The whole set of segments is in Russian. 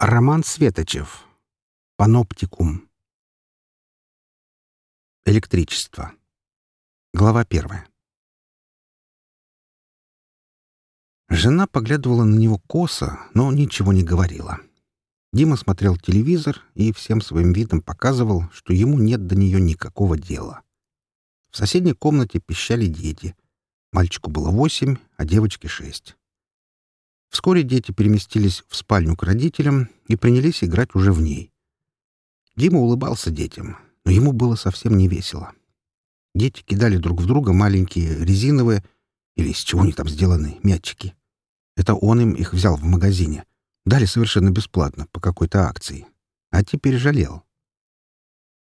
Роман Светочев. Паноптикум. Электричество. Глава первая. Жена поглядывала на него косо, но ничего не говорила. Дима смотрел телевизор и всем своим видом показывал, что ему нет до нее никакого дела. В соседней комнате пищали дети. Мальчику было восемь, а девочке шесть. Вскоре дети переместились в спальню к родителям и принялись играть уже в ней. Дима улыбался детям, но ему было совсем не весело. Дети кидали друг в друга маленькие резиновые или из чего они там сделаны мячики. Это он им их взял в магазине. Дали совершенно бесплатно, по какой-то акции. А теперь жалел.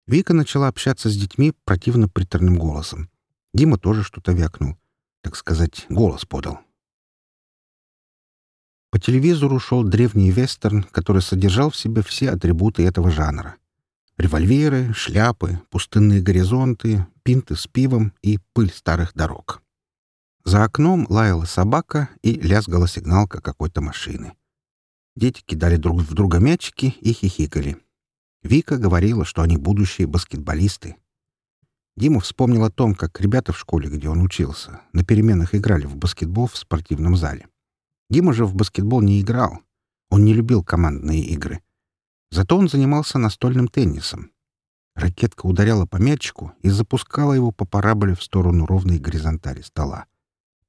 Вика начала общаться с детьми противно приторным голосом. Дима тоже что-то вякнул. Так сказать, голос подал. По телевизору шел древний вестерн, который содержал в себе все атрибуты этого жанра. Револьверы, шляпы, пустынные горизонты, пинты с пивом и пыль старых дорог. За окном лаяла собака и лязгала сигналка какой-то машины. Дети кидали друг в друга мячики и хихикали. Вика говорила, что они будущие баскетболисты. Дима вспомнил о том, как ребята в школе, где он учился, на переменах играли в баскетбол в спортивном зале. Дима же в баскетбол не играл. Он не любил командные игры. Зато он занимался настольным теннисом. Ракетка ударяла по мячику и запускала его по параболе в сторону ровной горизонтали стола.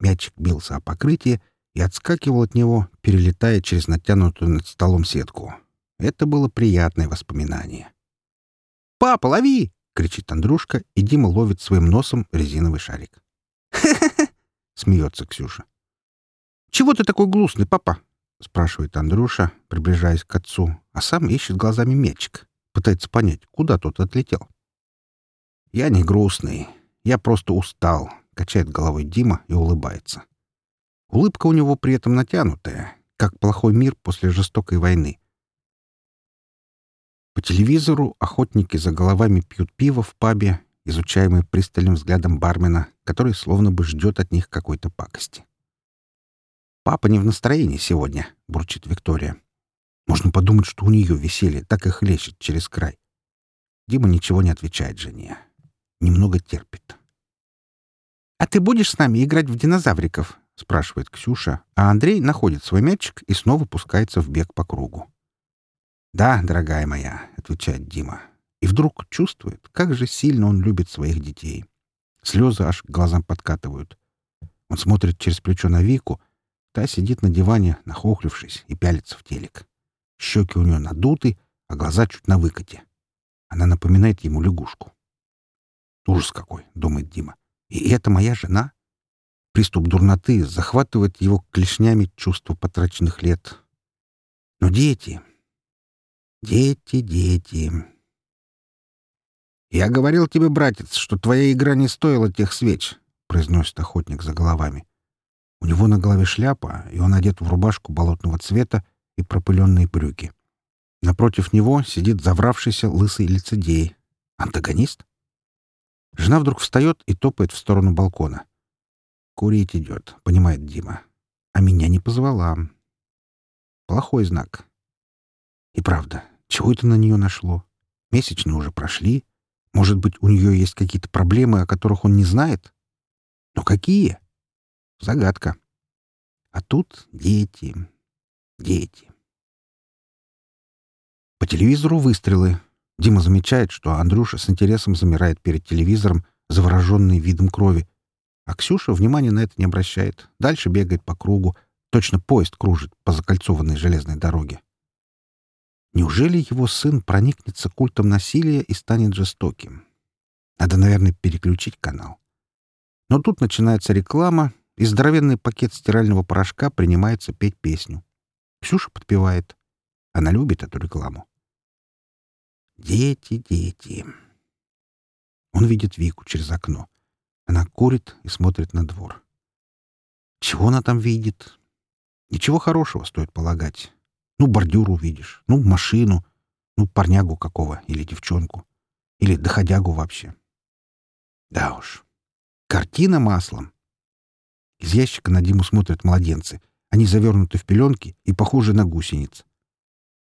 Мячик бился о покрытие и отскакивал от него, перелетая через натянутую над столом сетку. Это было приятное воспоминание. «Папа, лови!» — кричит Андрушка, и Дима ловит своим носом резиновый шарик. «Ха-ха-ха!» — смеется Ксюша. «Чего ты такой грустный, папа?» — спрашивает Андрюша, приближаясь к отцу, а сам ищет глазами мячик, пытается понять, куда тот отлетел. «Я не грустный, я просто устал», — качает головой Дима и улыбается. Улыбка у него при этом натянутая, как плохой мир после жестокой войны. По телевизору охотники за головами пьют пиво в пабе, изучаемые пристальным взглядом бармена, который словно бы ждет от них какой-то пакости. «Папа не в настроении сегодня», — бурчит Виктория. Можно подумать, что у нее веселье так и хлещет через край. Дима ничего не отвечает жене. Немного терпит. «А ты будешь с нами играть в динозавриков?» — спрашивает Ксюша, а Андрей находит свой мячик и снова пускается в бег по кругу. «Да, дорогая моя», — отвечает Дима. И вдруг чувствует, как же сильно он любит своих детей. Слезы аж к глазам подкатывают. Он смотрит через плечо на Вику, Та сидит на диване, нахохлившись, и пялится в телек. Щеки у нее надуты, а глаза чуть на выкате. Она напоминает ему лягушку. «Ужас какой!» — думает Дима. «И это моя жена?» Приступ дурноты захватывает его клешнями чувство потраченных лет. Но дети... Дети, дети... «Я говорил тебе, братец, что твоя игра не стоила тех свеч», — произносит охотник за головами. У него на голове шляпа, и он одет в рубашку болотного цвета и пропыленные брюки. Напротив него сидит завравшийся лысый лицедей. Антагонист? Жена вдруг встает и топает в сторону балкона. «Курить идет», — понимает Дима. «А меня не позвала». Плохой знак. И правда, чего это на нее нашло? Месячные уже прошли. Может быть, у нее есть какие-то проблемы, о которых он не знает? Но какие? Загадка. А тут дети. Дети. По телевизору выстрелы. Дима замечает, что Андрюша с интересом замирает перед телевизором, завороженный видом крови. А Ксюша внимания на это не обращает. Дальше бегает по кругу. Точно поезд кружит по закольцованной железной дороге. Неужели его сын проникнется культом насилия и станет жестоким? Надо, наверное, переключить канал. Но тут начинается реклама, и здоровенный пакет стирального порошка принимается петь песню. Ксюша подпевает. Она любит эту рекламу. Дети, дети. Он видит Вику через окно. Она курит и смотрит на двор. Чего она там видит? Ничего хорошего, стоит полагать. Ну, бордюр увидишь, ну, машину, ну, парнягу какого или девчонку, или доходягу вообще. Да уж, картина маслом. Из ящика на Диму смотрят младенцы. Они завернуты в пеленки и похожи на гусениц.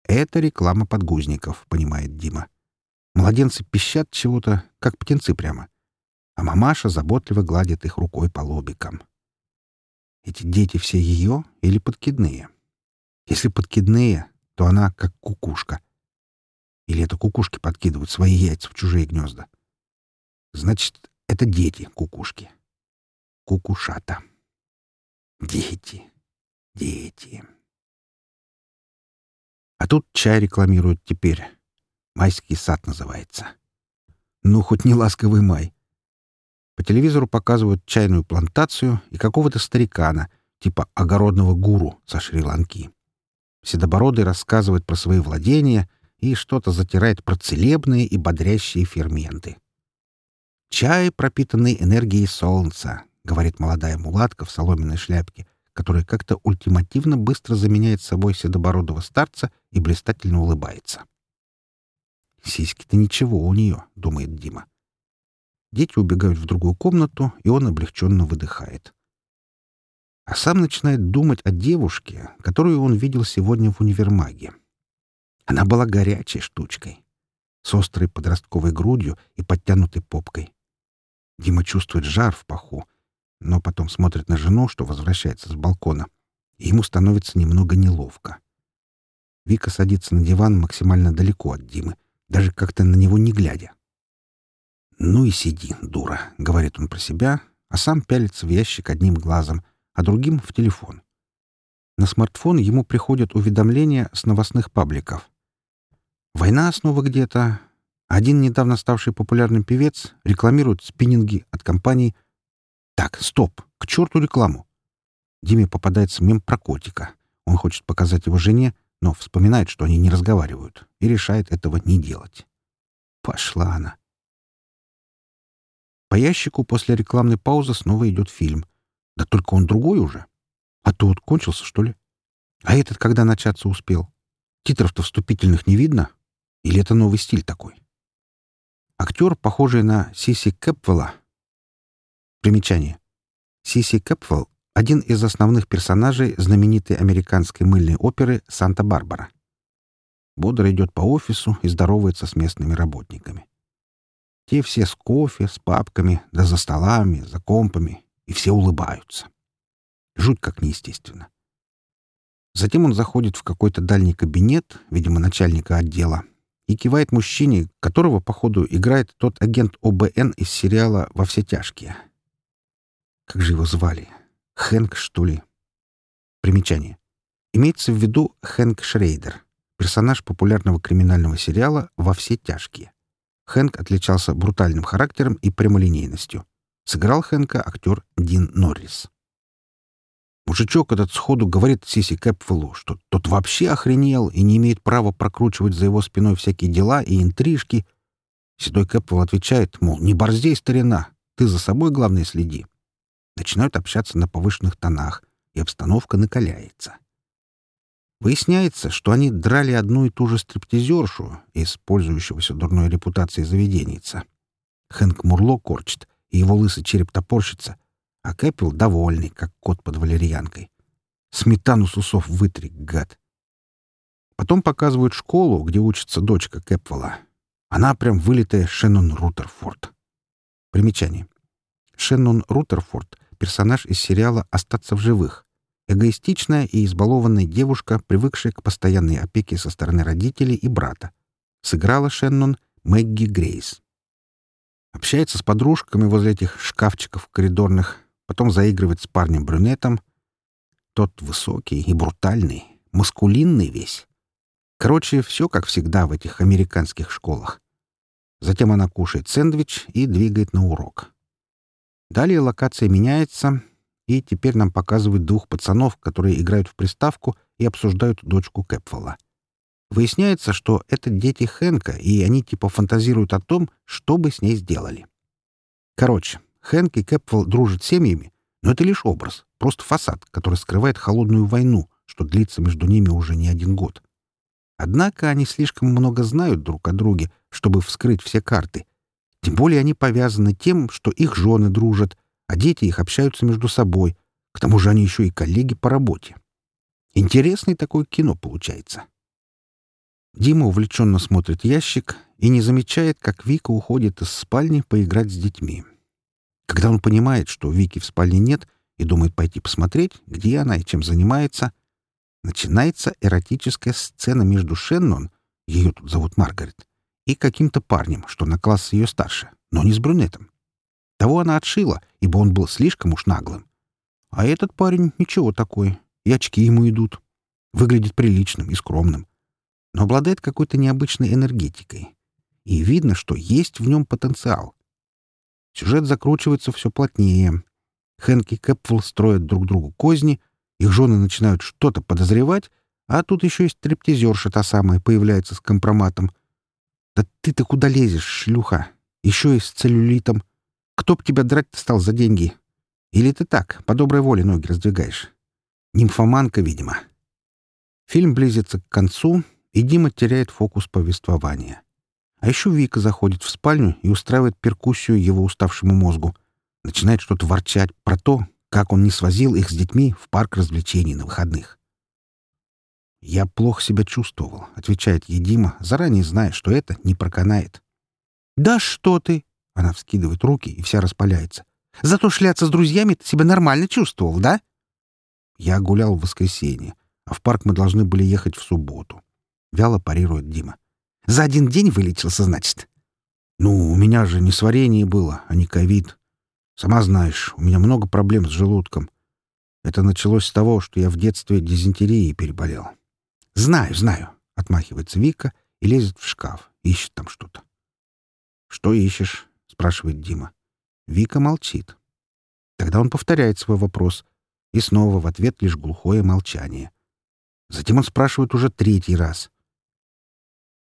Это реклама подгузников, понимает Дима. Младенцы пищат чего-то, как птенцы прямо. А мамаша заботливо гладит их рукой по лобикам. Эти дети все ее или подкидные? Если подкидные, то она как кукушка. Или это кукушки подкидывают свои яйца в чужие гнезда? Значит, это дети кукушки. Кукушата. Дети. Дети. А тут чай рекламируют теперь. Майский сад называется. Ну, хоть не ласковый май. По телевизору показывают чайную плантацию и какого-то старикана, типа огородного гуру со Шри-Ланки. Седобородый рассказывает про свои владения и что-то затирает про целебные и бодрящие ферменты. «Чай, пропитанный энергией солнца», — говорит молодая мулатка в соломенной шляпке, которая как-то ультимативно быстро заменяет собой седобородого старца и блистательно улыбается. «Сиськи-то ничего у нее», — думает Дима. Дети убегают в другую комнату, и он облегченно выдыхает. А сам начинает думать о девушке, которую он видел сегодня в универмаге. Она была горячей штучкой, с острой подростковой грудью и подтянутой попкой. Дима чувствует жар в паху, но потом смотрит на жену, что возвращается с балкона, и ему становится немного неловко. Вика садится на диван максимально далеко от Димы, даже как-то на него не глядя. «Ну и сиди, дура», — говорит он про себя, а сам пялится в ящик одним глазом, а другим — в телефон. На смартфон ему приходят уведомления с новостных пабликов. Война снова где-то, один недавно ставший популярным певец рекламирует спиннинги от компаний «Так, стоп! К черту рекламу!» Диме попадается мем про котика. Он хочет показать его жене, но вспоминает, что они не разговаривают, и решает этого не делать. Пошла она. По ящику после рекламной паузы снова идет фильм. Да только он другой уже. А тот кончился, что ли? А этот когда начаться успел? Титров-то вступительных не видно? Или это новый стиль такой? Актер, похожий на Сиси Кэпвелла. Примечание. Сиси Кэпвелл — один из основных персонажей знаменитой американской мыльной оперы «Санта-Барбара». Бодро идет по офису и здоровается с местными работниками. Те все с кофе, с папками, да за столами, за компами, и все улыбаются. Жуть как неестественно. Затем он заходит в какой-то дальний кабинет, видимо, начальника отдела, и кивает мужчине, которого, походу, играет тот агент ОБН из сериала «Во все тяжкие». Как же его звали? Хэнк, что ли? Примечание. Имеется в виду Хэнк Шрейдер, персонаж популярного криминального сериала «Во все тяжкие». Хэнк отличался брутальным характером и прямолинейностью. Сыграл Хэнка актер Дин Норрис. Мужичок этот сходу говорит Сиси Кэпфеллу, что тот вообще охренел и не имеет права прокручивать за его спиной всякие дела и интрижки. Седой Кэпфелл отвечает, мол, не борздей, старина, ты за собой, главное, следи. Начинают общаться на повышенных тонах, и обстановка накаляется. Выясняется, что они драли одну и ту же стриптизершу, использующегося дурной репутацией заведенница. Хэнк Мурло корчит, и его лысый череп топорщится — а Кэппел довольный, как кот под валерьянкой. Сметану с усов вытри, гад. Потом показывают школу, где учится дочка Кэпвелла. Она прям вылитая Шеннон Рутерфорд. Примечание. Шеннон Рутерфорд — персонаж из сериала «Остаться в живых». Эгоистичная и избалованная девушка, привыкшая к постоянной опеке со стороны родителей и брата. Сыграла Шеннон Мэгги Грейс. Общается с подружками возле этих шкафчиков коридорных, потом заигрывает с парнем-брюнетом. Тот высокий и брутальный, маскулинный весь. Короче, все как всегда в этих американских школах. Затем она кушает сэндвич и двигает на урок. Далее локация меняется, и теперь нам показывают двух пацанов, которые играют в приставку и обсуждают дочку Кэпфола. Выясняется, что это дети Хэнка, и они типа фантазируют о том, что бы с ней сделали. Короче, Хэнк и Кэпвелл дружат семьями, но это лишь образ, просто фасад, который скрывает холодную войну, что длится между ними уже не один год. Однако они слишком много знают друг о друге, чтобы вскрыть все карты. Тем более они повязаны тем, что их жены дружат, а дети их общаются между собой. К тому же они еще и коллеги по работе. Интересное такое кино получается. Дима увлеченно смотрит ящик и не замечает, как Вика уходит из спальни поиграть с детьми. Когда он понимает, что Вики в спальне нет, и думает пойти посмотреть, где она и чем занимается, начинается эротическая сцена между Шеннон, ее тут зовут Маргарет, и каким-то парнем, что на класс ее старше, но не с брюнетом. Того она отшила, ибо он был слишком уж наглым. А этот парень ничего такой, и очки ему идут. Выглядит приличным и скромным, но обладает какой-то необычной энергетикой. И видно, что есть в нем потенциал. Сюжет закручивается все плотнее. Хэнк и Кэпфул строят друг другу козни, их жены начинают что-то подозревать, а тут еще есть стриптизерша та самая появляется с компроматом. «Да ты-то куда лезешь, шлюха? Еще и с целлюлитом. Кто б тебя драть стал за деньги? Или ты так, по доброй воле ноги раздвигаешь? Нимфоманка, видимо». Фильм близится к концу, и Дима теряет фокус повествования. А еще Вика заходит в спальню и устраивает перкуссию его уставшему мозгу. Начинает что-то ворчать про то, как он не свозил их с детьми в парк развлечений на выходных. «Я плохо себя чувствовал», — отвечает ей Дима, заранее зная, что это не проканает. «Да что ты!» — она вскидывает руки и вся распаляется. «Зато шляться с друзьями ты себя нормально чувствовал, да?» «Я гулял в воскресенье, а в парк мы должны были ехать в субботу». Вяло парирует Дима. «За один день вылечился, значит?» «Ну, у меня же не сварение было, а не ковид. Сама знаешь, у меня много проблем с желудком. Это началось с того, что я в детстве дизентерией переболел. «Знаю, знаю», — отмахивается Вика и лезет в шкаф, ищет там что-то. «Что ищешь?» — спрашивает Дима. Вика молчит. Тогда он повторяет свой вопрос, и снова в ответ лишь глухое молчание. Затем он спрашивает уже третий раз.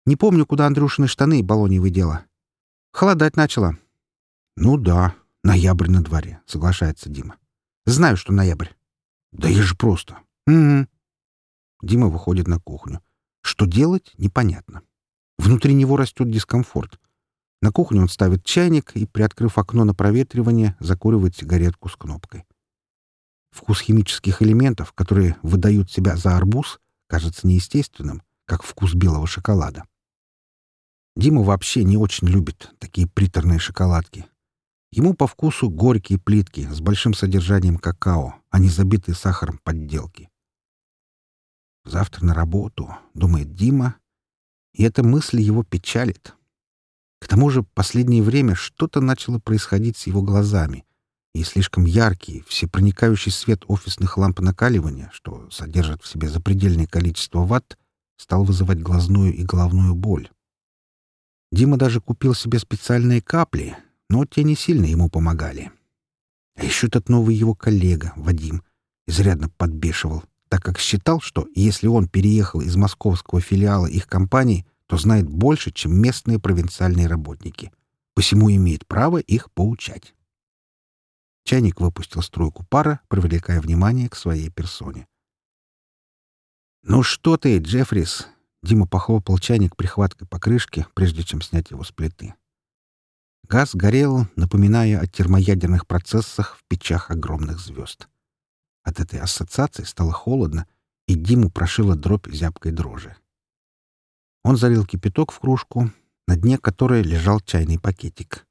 «Не помню, куда Андрюшины штаны баллоневые дела. Холодать начало». «Ну да, ноябрь на дворе», — соглашается Дима. «Знаю, что ноябрь». «Да я же просто». «Угу. Дима выходит на кухню. Что делать, непонятно. Внутри него растет дискомфорт. На кухне он ставит чайник и, приоткрыв окно на проветривание, закуривает сигаретку с кнопкой. Вкус химических элементов, которые выдают себя за арбуз, кажется неестественным, как вкус белого шоколада. Дима вообще не очень любит такие приторные шоколадки. Ему по вкусу горькие плитки с большим содержанием какао, а не забитые сахаром подделки. Завтра на работу, думает Дима, и эта мысль его печалит. К тому же последнее время что-то начало происходить с его глазами, и слишком яркий, всепроникающий свет офисных ламп накаливания, что содержит в себе запредельное количество ватт, стал вызывать глазную и головную боль. Дима даже купил себе специальные капли, но те не сильно ему помогали. А еще тот новый его коллега, Вадим, изрядно подбешивал так как считал, что если он переехал из московского филиала их компании, то знает больше, чем местные провинциальные работники, посему имеет право их поучать. Чайник выпустил струйку пара, привлекая внимание к своей персоне. «Ну что ты, Джеффрис?» Дима похлопал чайник прихваткой по крышке, прежде чем снять его с плиты. Газ горел, напоминая о термоядерных процессах в печах огромных звезд. От этой ассоциации стало холодно, и Диму прошила дробь зябкой дрожи. Он залил кипяток в кружку, на дне которой лежал чайный пакетик.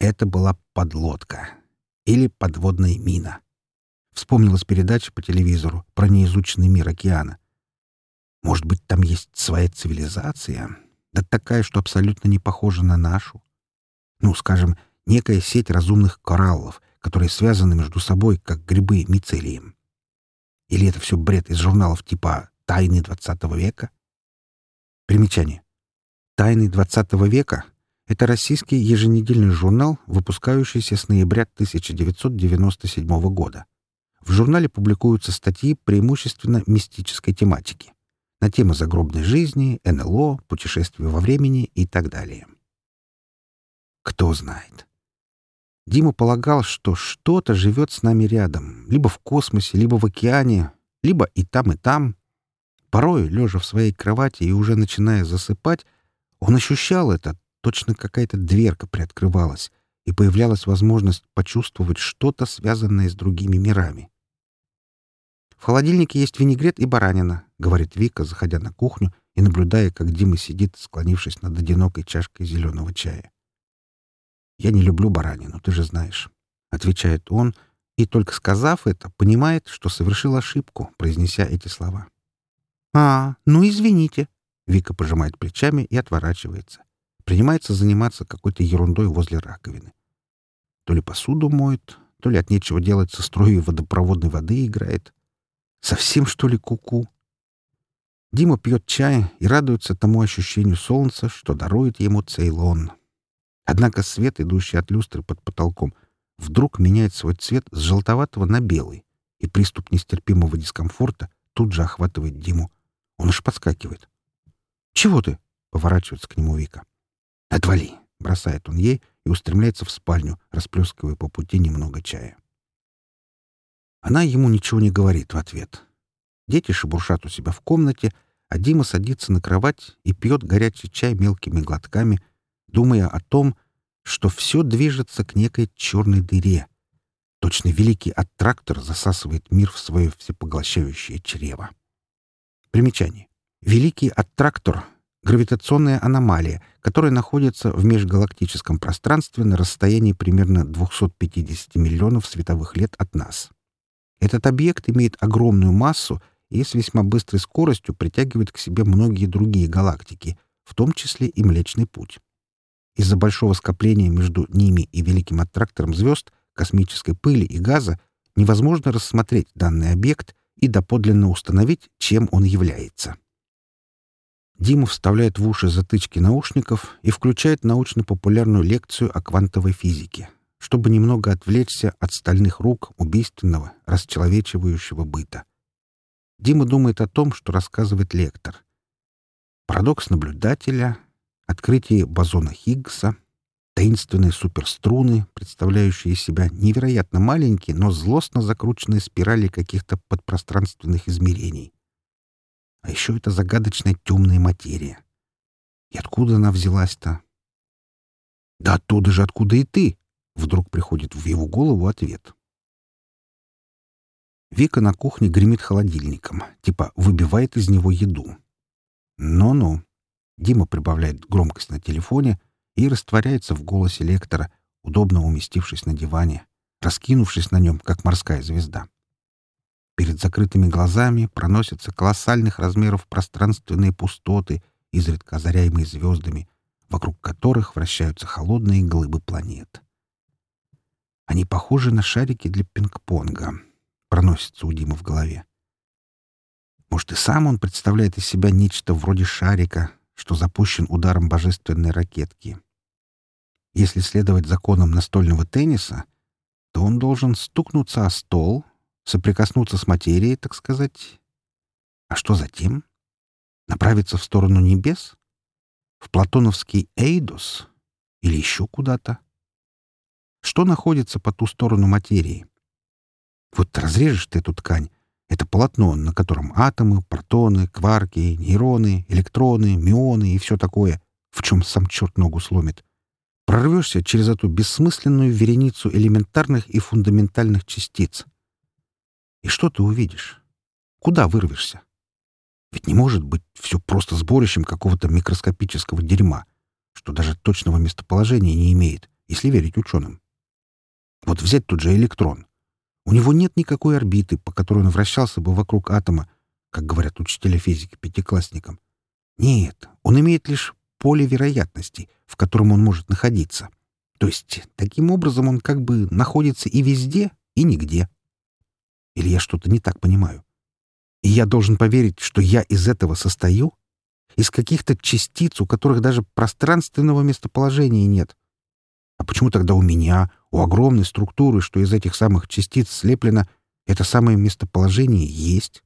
Это была подлодка или подводная мина. Вспомнилась передача по телевизору про неизученный мир океана. Может быть, там есть своя цивилизация, да такая, что абсолютно не похожа на нашу? Ну, скажем, некая сеть разумных кораллов — которые связаны между собой, как грибы мицелием. Или это все бред из журналов типа «Тайны XX века»? Примечание. «Тайны XX века» — это российский еженедельный журнал, выпускающийся с ноября 1997 года. В журнале публикуются статьи преимущественно мистической тематики на темы загробной жизни, НЛО, путешествия во времени и так далее. Кто знает. Дима полагал, что что-то живет с нами рядом, либо в космосе, либо в океане, либо и там, и там. Порой, лежа в своей кровати и уже начиная засыпать, он ощущал это, точно какая-то дверка приоткрывалась, и появлялась возможность почувствовать что-то, связанное с другими мирами. «В холодильнике есть винегрет и баранина», — говорит Вика, заходя на кухню и наблюдая, как Дима сидит, склонившись над одинокой чашкой зеленого чая. «Я не люблю баранину, ты же знаешь», — отвечает он, и, только сказав это, понимает, что совершил ошибку, произнеся эти слова. «А, ну извините», — Вика пожимает плечами и отворачивается. Принимается заниматься какой-то ерундой возле раковины. То ли посуду моет, то ли от нечего делать со струей водопроводной воды играет. Совсем, что ли, куку? -ку? Дима пьет чай и радуется тому ощущению солнца, что дарует ему Цейлон. Однако свет, идущий от люстры под потолком, вдруг меняет свой цвет с желтоватого на белый, и приступ нестерпимого дискомфорта тут же охватывает Диму. Он аж подскакивает. «Чего ты?» — поворачивается к нему Вика. «Отвали!» — бросает он ей и устремляется в спальню, расплескивая по пути немного чая. Она ему ничего не говорит в ответ. Дети шебуршат у себя в комнате, а Дима садится на кровать и пьет горячий чай мелкими глотками, думая о том, что все движется к некой черной дыре. Точно великий аттрактор засасывает мир в свое всепоглощающее чрево. Примечание. Великий аттрактор — гравитационная аномалия, которая находится в межгалактическом пространстве на расстоянии примерно 250 миллионов световых лет от нас. Этот объект имеет огромную массу и с весьма быстрой скоростью притягивает к себе многие другие галактики, в том числе и Млечный Путь. Из-за большого скопления между ними и великим аттрактором звезд, космической пыли и газа невозможно рассмотреть данный объект и доподлинно установить, чем он является. Дима вставляет в уши затычки наушников и включает научно-популярную лекцию о квантовой физике, чтобы немного отвлечься от стальных рук убийственного, расчеловечивающего быта. Дима думает о том, что рассказывает лектор. Парадокс наблюдателя, открытие бозона Хиггса, таинственные суперструны, представляющие себя невероятно маленькие, но злостно закрученные спирали каких-то подпространственных измерений. А еще это загадочная темная материя. И откуда она взялась-то? Да оттуда же, откуда и ты! Вдруг приходит в его голову ответ. Вика на кухне гремит холодильником, типа выбивает из него еду. Ну-ну. Дима прибавляет громкость на телефоне и растворяется в голосе лектора, удобно уместившись на диване, раскинувшись на нем, как морская звезда. Перед закрытыми глазами проносятся колоссальных размеров пространственные пустоты, изредка озаряемые звездами, вокруг которых вращаются холодные глыбы планет. Они похожи на шарики для пинг-понга, проносится у Димы в голове. Может, и сам он представляет из себя нечто вроде шарика, что запущен ударом божественной ракетки. Если следовать законам настольного тенниса, то он должен стукнуться о стол, соприкоснуться с материей, так сказать. А что затем? Направиться в сторону небес? В платоновский Эйдос? Или еще куда-то? Что находится по ту сторону материи? Вот разрежешь ты эту ткань, это полотно, на котором атомы, протоны, кварки, нейроны, электроны, мионы и все такое, в чем сам черт ногу сломит. Прорвешься через эту бессмысленную вереницу элементарных и фундаментальных частиц. И что ты увидишь? Куда вырвешься? Ведь не может быть все просто сборищем какого-то микроскопического дерьма, что даже точного местоположения не имеет, если верить ученым. Вот взять тот же электрон. У него нет никакой орбиты, по которой он вращался бы вокруг атома, как говорят учителя физики пятиклассникам. Нет, он имеет лишь поле вероятностей, в котором он может находиться. То есть, таким образом он как бы находится и везде, и нигде. Или я что-то не так понимаю? И я должен поверить, что я из этого состою? Из каких-то частиц, у которых даже пространственного местоположения нет? А почему тогда у меня, у огромной структуры, что из этих самых частиц слеплено, это самое местоположение есть?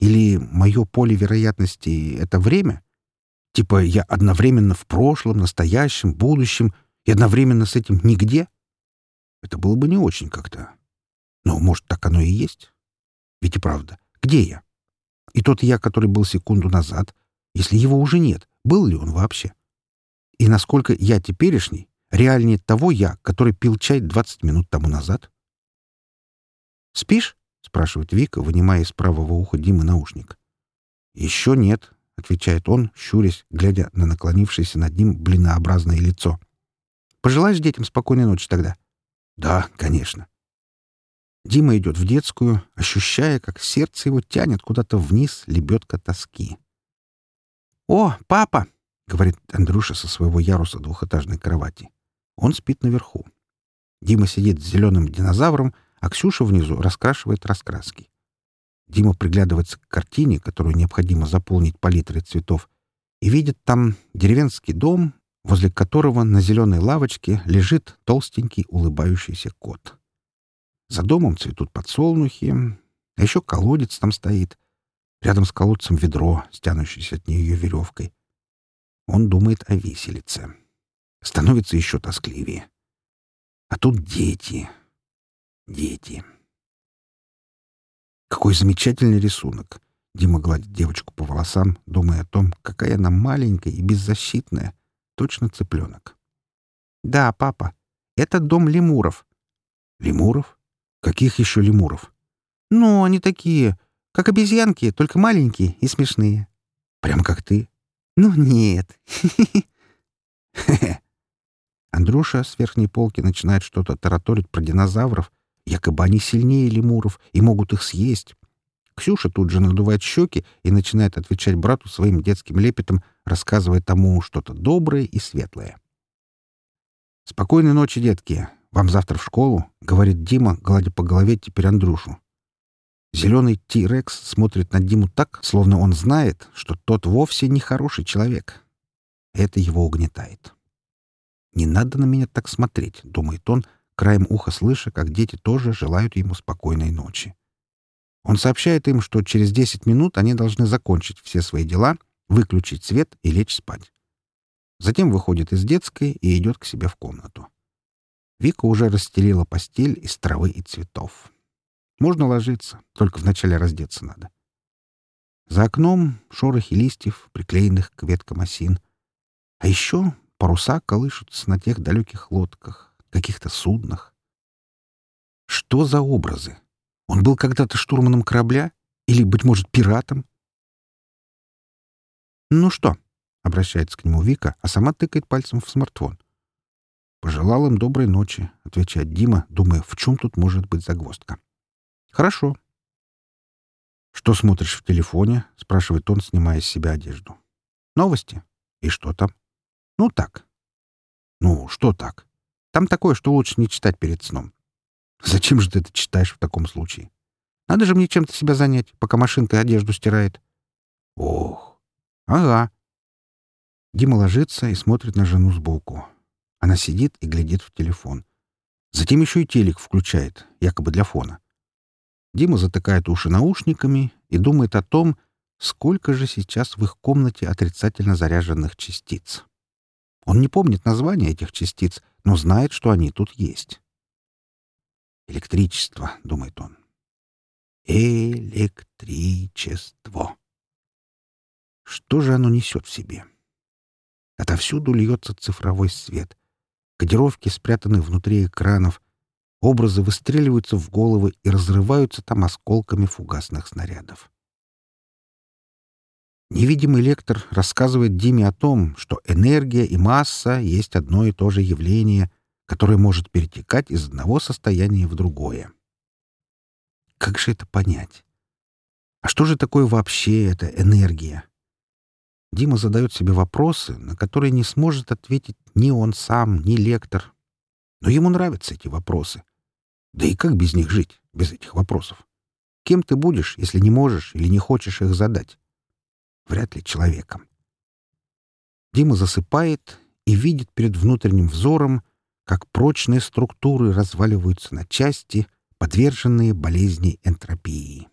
Или мое поле вероятности — это время? Типа я одновременно в прошлом, настоящем, будущем и одновременно с этим нигде? Это было бы не очень как-то. Но, может, так оно и есть? Ведь и правда, где я? И тот я, который был секунду назад, если его уже нет, был ли он вообще? И насколько я теперешний, реальнее того я, который пил чай 20 минут тому назад. «Спишь?» — спрашивает Вика, вынимая из правого уха Димы наушник. «Еще нет», — отвечает он, щурясь, глядя на наклонившееся над ним блинообразное лицо. «Пожелаешь детям спокойной ночи тогда?» «Да, конечно». Дима идет в детскую, ощущая, как сердце его тянет куда-то вниз лебедка тоски. «О, папа!» — говорит Андрюша со своего яруса двухэтажной кровати. Он спит наверху. Дима сидит с зеленым динозавром, а Ксюша внизу раскрашивает раскраски. Дима приглядывается к картине, которую необходимо заполнить палитрой цветов, и видит там деревенский дом, возле которого на зеленой лавочке лежит толстенький улыбающийся кот. За домом цветут подсолнухи, а еще колодец там стоит. Рядом с колодцем ведро, стянущееся от нее веревкой. Он думает о виселице. Становится еще тоскливее. А тут дети. Дети. Какой замечательный рисунок. Дима гладит девочку по волосам, думая о том, какая она маленькая и беззащитная. Точно цыпленок. «Да, папа, это дом лемуров». «Лемуров? Каких еще лемуров?» «Ну, они такие, как обезьянки, только маленькие и смешные». «Прям как ты?» «Ну, нет». «Хе-хе. Андрюша с верхней полки начинает что-то тараторить про динозавров, якобы они сильнее лемуров и могут их съесть. Ксюша тут же надувает щеки и начинает отвечать брату своим детским лепетом, рассказывая тому что-то доброе и светлое. «Спокойной ночи, детки. Вам завтра в школу», — говорит Дима, гладя по голове теперь Андрюшу. Зеленый Ти-Рекс смотрит на Диму так, словно он знает, что тот вовсе не хороший человек. Это его угнетает. «Не надо на меня так смотреть», — думает он, краем уха слыша, как дети тоже желают ему спокойной ночи. Он сообщает им, что через 10 минут они должны закончить все свои дела, выключить свет и лечь спать. Затем выходит из детской и идет к себе в комнату. Вика уже расстелила постель из травы и цветов. Можно ложиться, только вначале раздеться надо. За окном шорохи листьев, приклеенных к веткам осин. А еще Паруса колышутся на тех далеких лодках, каких-то суднах. Что за образы? Он был когда-то штурманом корабля? Или, быть может, пиратом? «Ну что?» — обращается к нему Вика, а сама тыкает пальцем в смартфон. «Пожелал им доброй ночи», — отвечает Дима, думая, в чем тут может быть загвоздка. «Хорошо». «Что смотришь в телефоне?» — спрашивает он, снимая с себя одежду. «Новости. И что там?» Ну, так. Ну, что так? Там такое, что лучше не читать перед сном. Зачем же ты это читаешь в таком случае? Надо же мне чем-то себя занять, пока машинка одежду стирает. Ох. Ага. Дима ложится и смотрит на жену сбоку. Она сидит и глядит в телефон. Затем еще и телек включает, якобы для фона. Дима затыкает уши наушниками и думает о том, сколько же сейчас в их комнате отрицательно заряженных частиц. Он не помнит названия этих частиц, но знает, что они тут есть. «Электричество», — думает он. «Электричество». Что же оно несет в себе? Отовсюду льется цифровой свет. Кодировки спрятаны внутри экранов. Образы выстреливаются в головы и разрываются там осколками фугасных снарядов. Невидимый лектор рассказывает Диме о том, что энергия и масса есть одно и то же явление, которое может перетекать из одного состояния в другое. Как же это понять? А что же такое вообще эта энергия? Дима задает себе вопросы, на которые не сможет ответить ни он сам, ни лектор. Но ему нравятся эти вопросы. Да и как без них жить, без этих вопросов? Кем ты будешь, если не можешь или не хочешь их задать? Вряд ли человеком. Дима засыпает и видит перед внутренним взором, как прочные структуры разваливаются на части, подверженные болезни энтропии.